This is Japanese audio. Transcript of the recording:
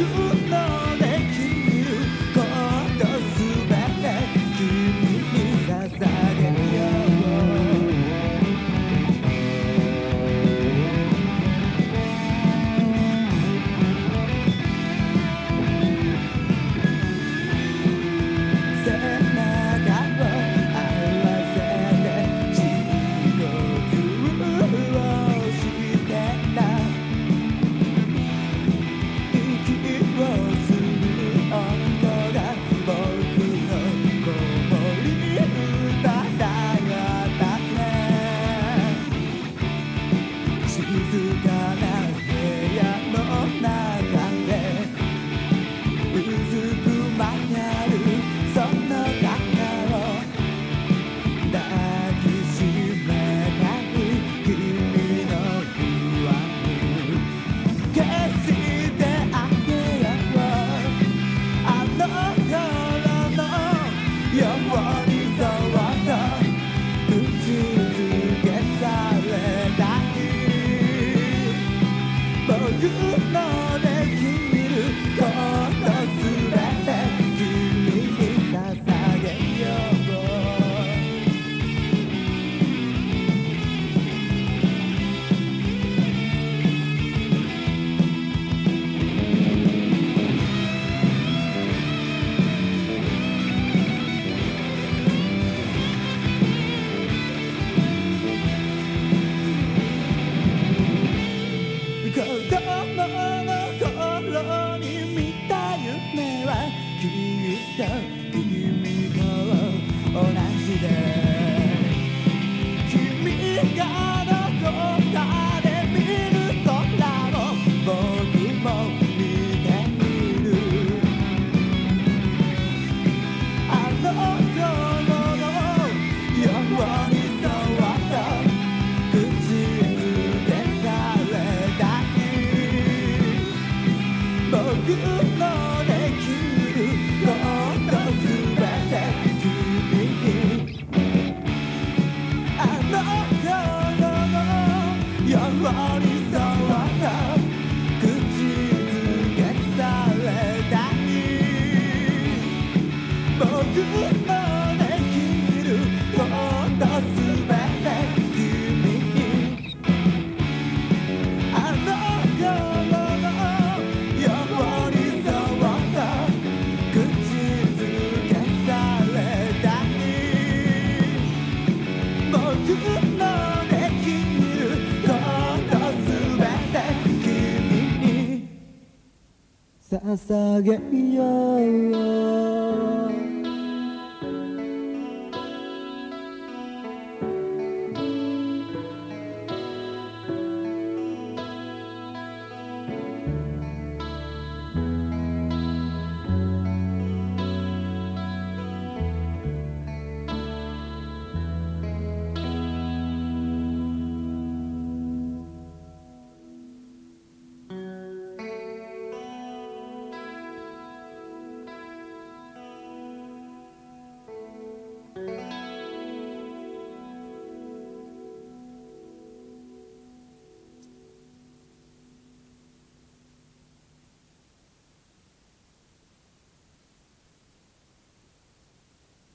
You. 子供の頃に見た夢はきっと捧げ casaga iyo